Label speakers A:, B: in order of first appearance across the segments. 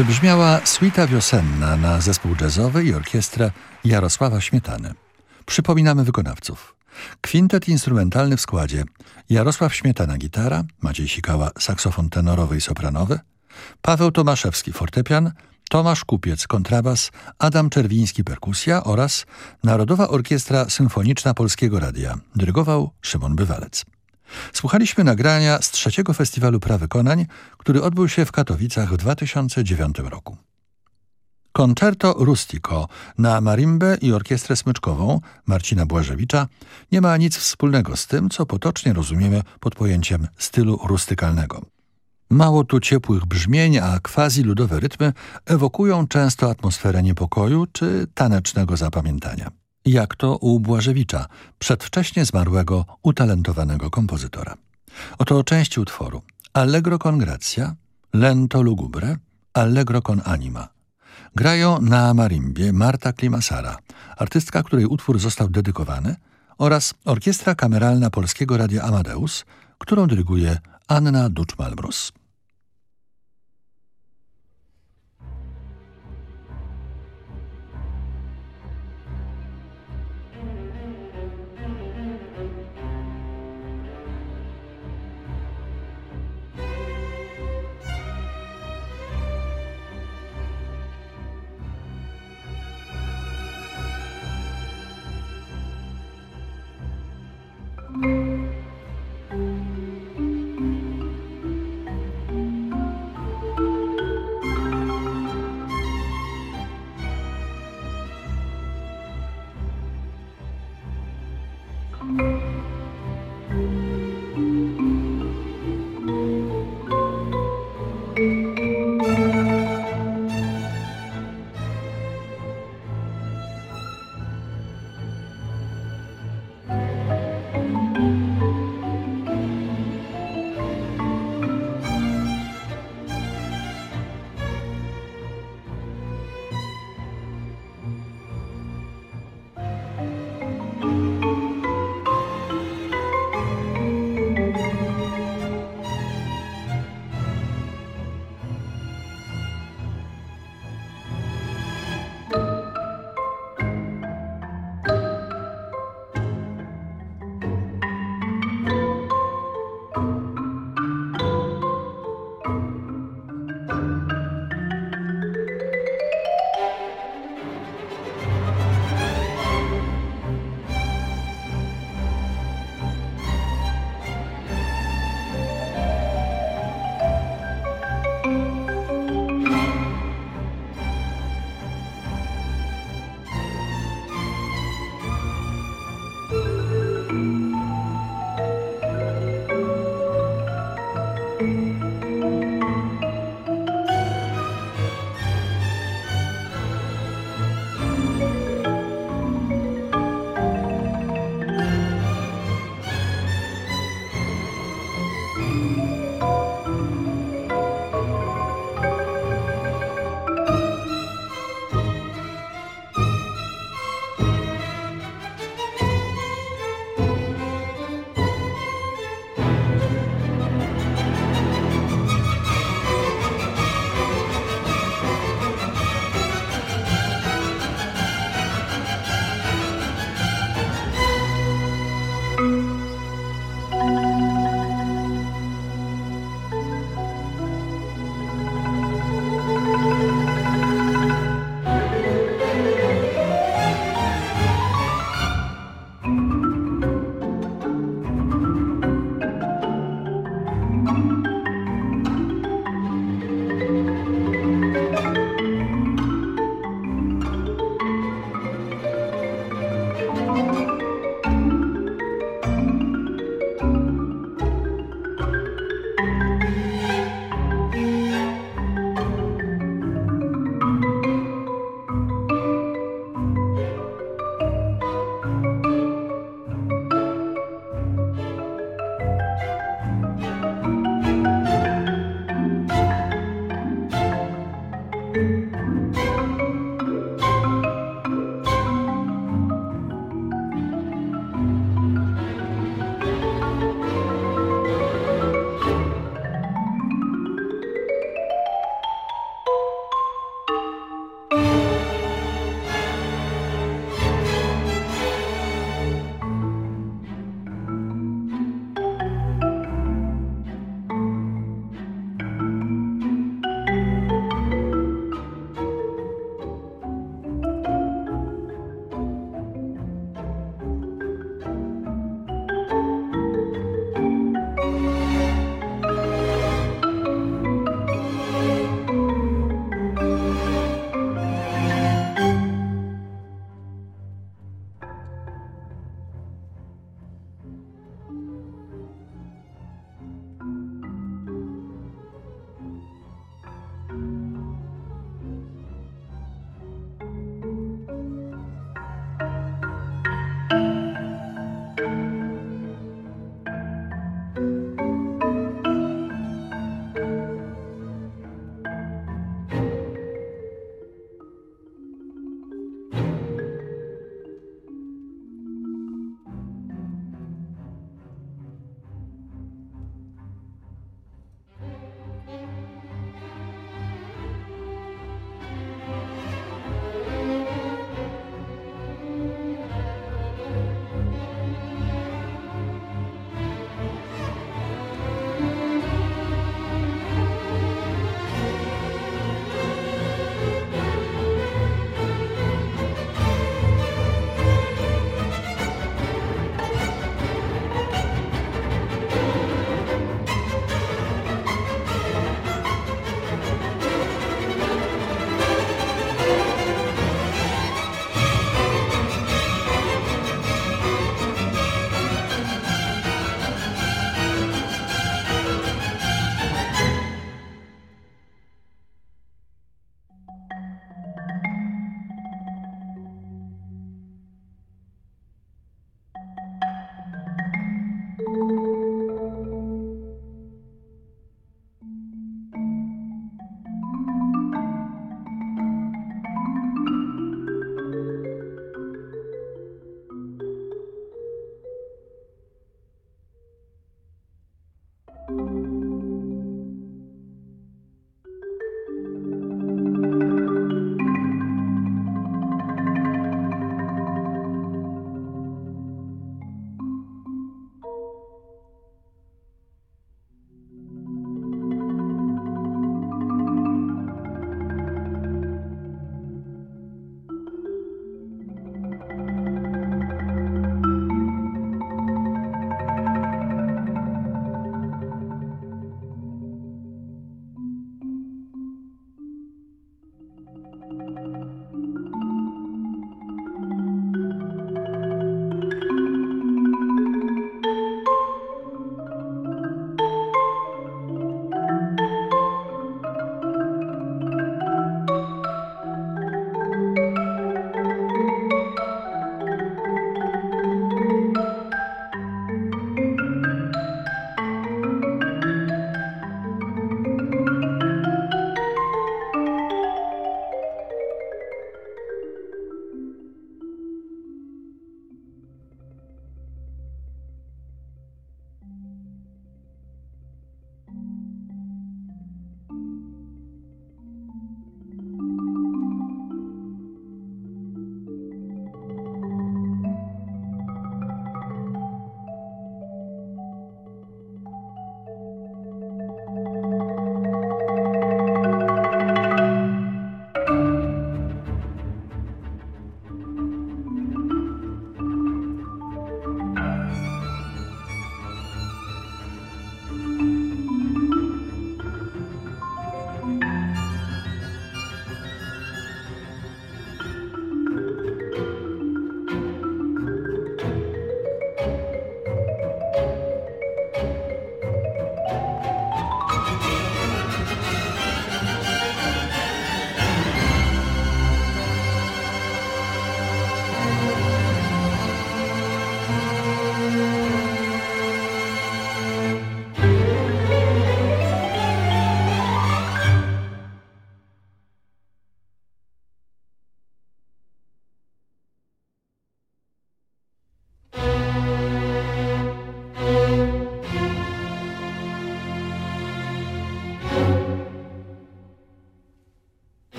A: Wybrzmiała suita wiosenna na zespół jazzowy i orkiestrę Jarosława Śmietany. Przypominamy wykonawców. Kwintet instrumentalny w składzie Jarosław Śmietana gitara, Maciej Sikała saksofon tenorowy i sopranowy, Paweł Tomaszewski fortepian, Tomasz Kupiec kontrabas, Adam Czerwiński perkusja oraz Narodowa Orkiestra Symfoniczna Polskiego Radia. Dyrygował Szymon Bywalec. Słuchaliśmy nagrania z trzeciego festiwalu prawykonań, który odbył się w Katowicach w 2009 roku. Concerto Rustico na marimbę i orkiestrę smyczkową Marcina Błażewicza nie ma nic wspólnego z tym, co potocznie rozumiemy pod pojęciem stylu rustykalnego. Mało tu ciepłych brzmień, a quasi-ludowe rytmy ewokują często atmosferę niepokoju czy tanecznego zapamiętania. Jak to u Błażewicza, przedwcześnie zmarłego, utalentowanego kompozytora. Oto części utworu. Allegro con grazia, lento lugubre, allegro con anima. Grają na marimbie Marta Klimasara, artystka, której utwór został dedykowany, oraz Orkiestra Kameralna Polskiego Radia Amadeus, którą dyryguje Anna Duczmalbrus.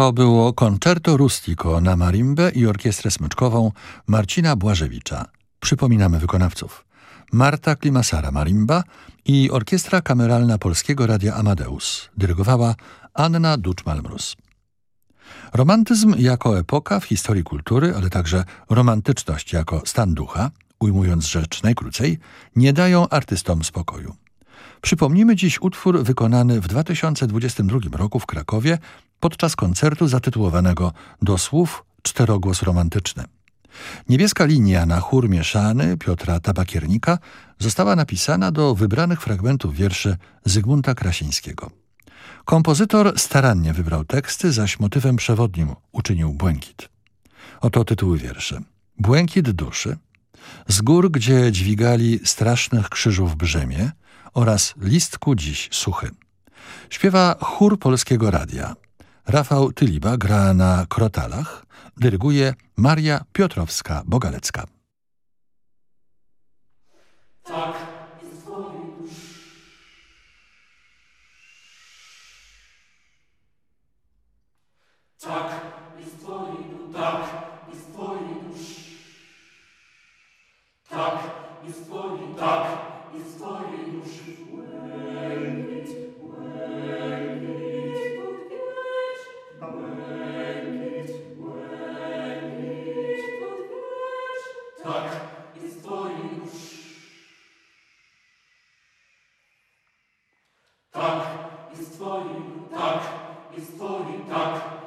A: To było Concerto Rustico na marimbę i orkiestrę smyczkową Marcina Błażewicza. Przypominamy wykonawców. Marta Klimasara marimba i Orkiestra Kameralna Polskiego Radia Amadeus. Dyrygowała Anna Duczmalmrus. Romantyzm jako epoka w historii kultury, ale także romantyczność jako stan ducha, ujmując rzecz najkrócej, nie dają artystom spokoju. Przypomnimy dziś utwór wykonany w 2022 roku w Krakowie podczas koncertu zatytułowanego Do słów czterogłos romantyczny. Niebieska linia na chór mieszany Piotra Tabakiernika została napisana do wybranych fragmentów wierszy Zygmunta Krasińskiego. Kompozytor starannie wybrał teksty, zaś motywem przewodnim uczynił błękit. Oto tytuły wierszy. Błękit duszy, z gór, gdzie dźwigali strasznych krzyżów brzemię oraz listku dziś suchy. Śpiewa chór Polskiego Radia. Rafał Tyliba gra na krotalach, dyryguje Maria Piotrowska-Bogalecka.
B: Tak. Tak, jest Twojej. Tak, jest Twojej duszy. Tak, jest Twojej, tak, jest Twojej duszy. Tak, jest Twojej, tak, jest Twojej, tak,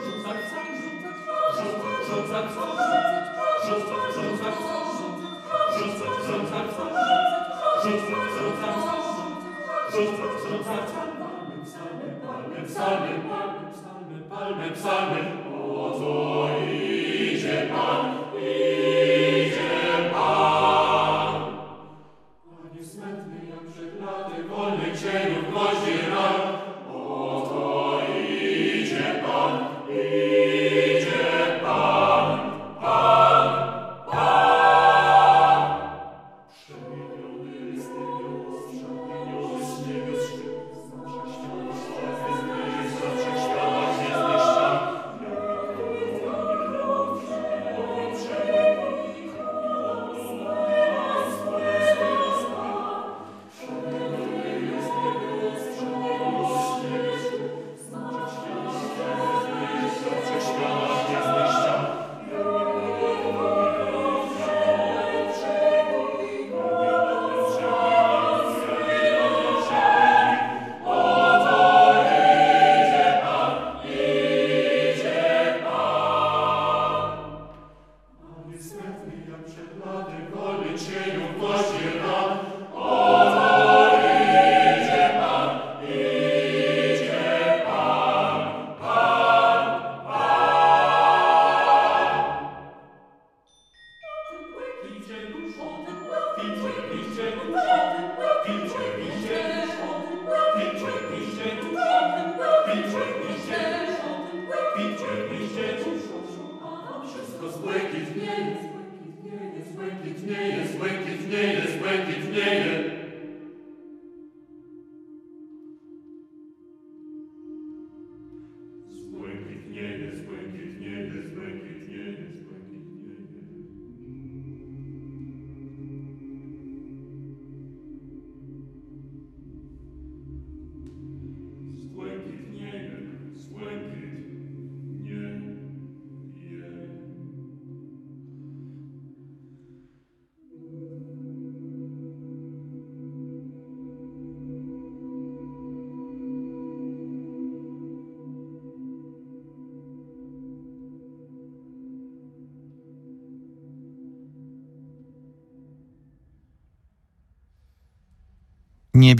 B: Psalmen, Psalmen, Psalmen, Psalmen, Psalmen, Psalmen,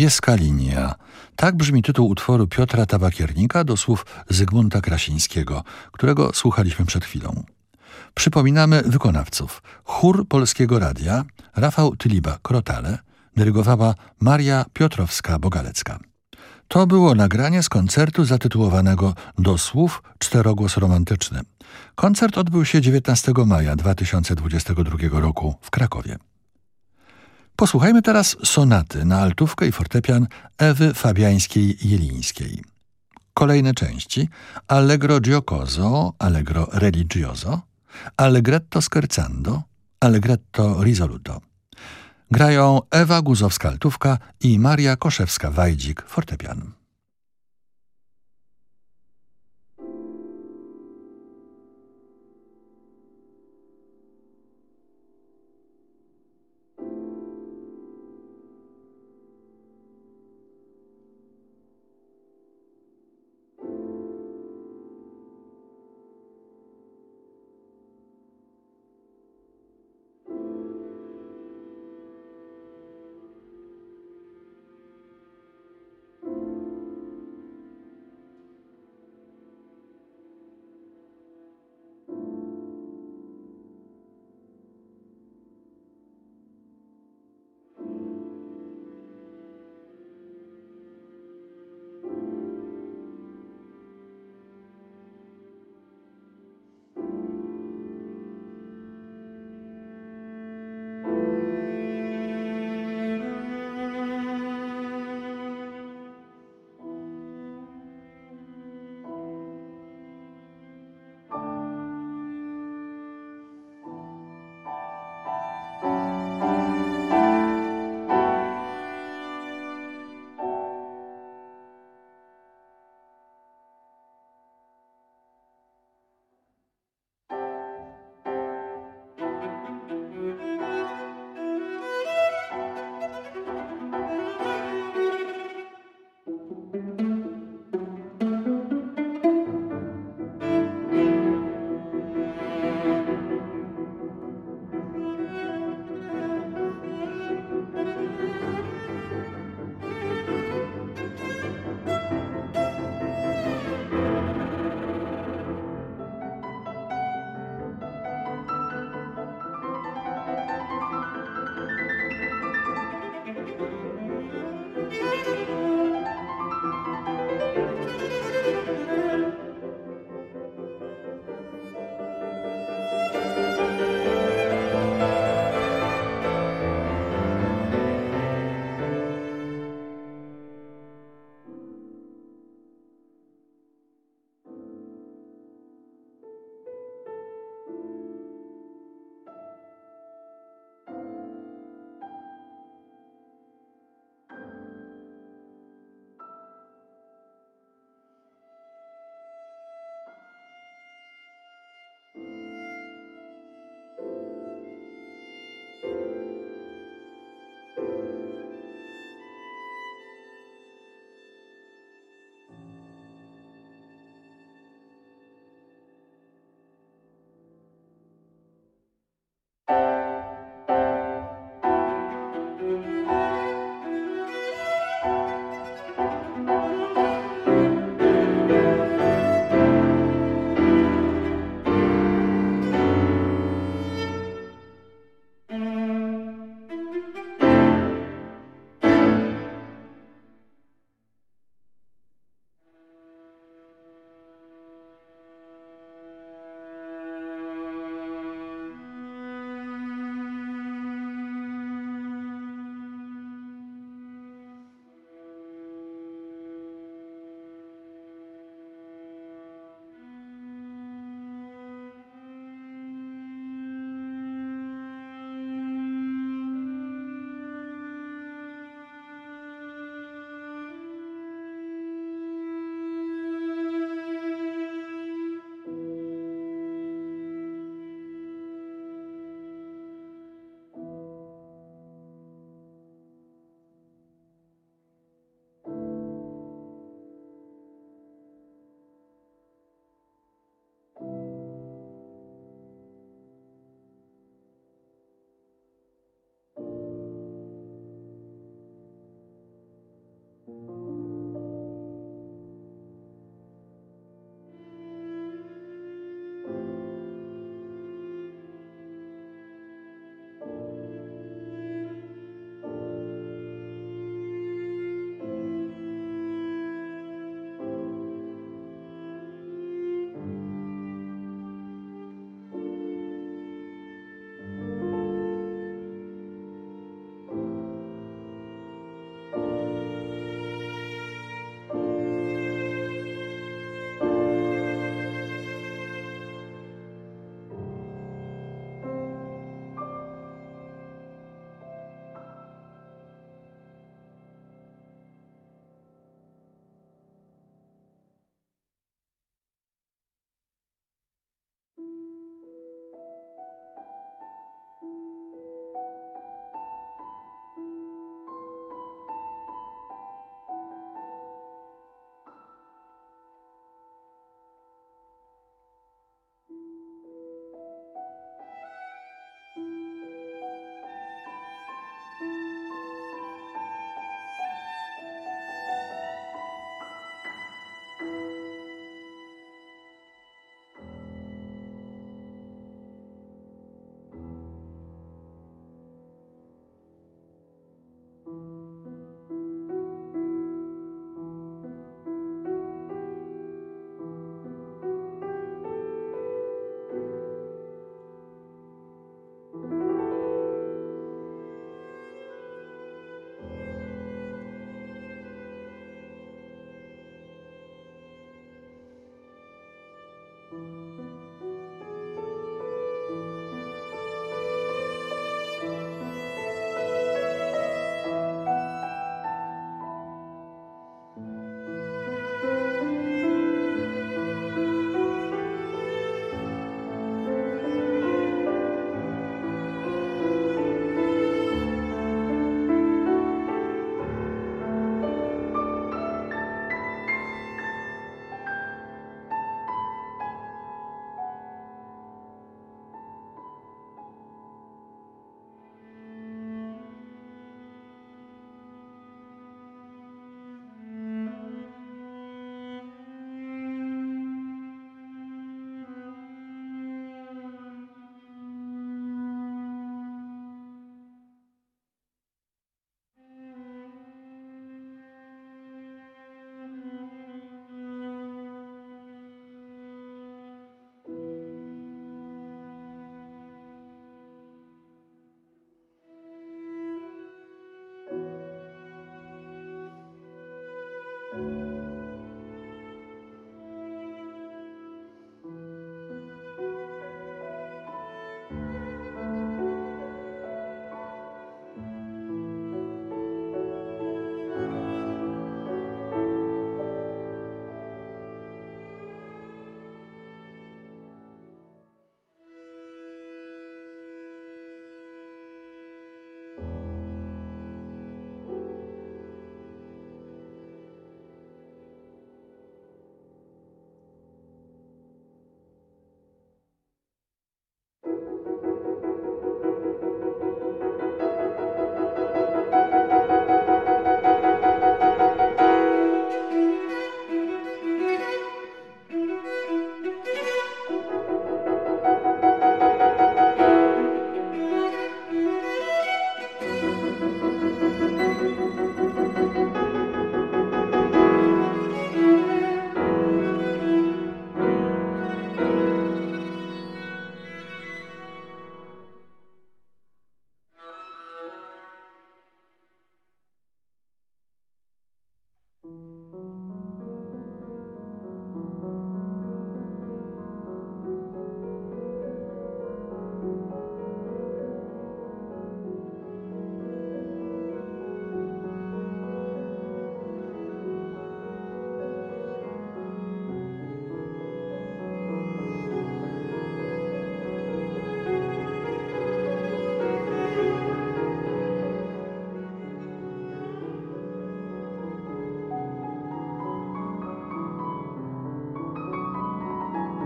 A: Niebieska linia. Tak brzmi tytuł utworu Piotra Tabakiernika do słów Zygmunta Krasińskiego, którego słuchaliśmy przed chwilą. Przypominamy wykonawców. Chór Polskiego Radia, Rafał Tyliba Krotale, dyrygowała Maria Piotrowska-Bogalecka. To było nagranie z koncertu zatytułowanego Do słów czterogłos romantyczny. Koncert odbył się 19 maja 2022 roku w Krakowie. Posłuchajmy teraz sonaty na altówkę i fortepian Ewy Fabiańskiej-Jelińskiej. Kolejne części Allegro giocoso, Allegro religioso, Allegretto scherzando, Allegretto risoluto. Grają Ewa Guzowska-Altówka i Maria Koszewska-Wajdzik fortepian.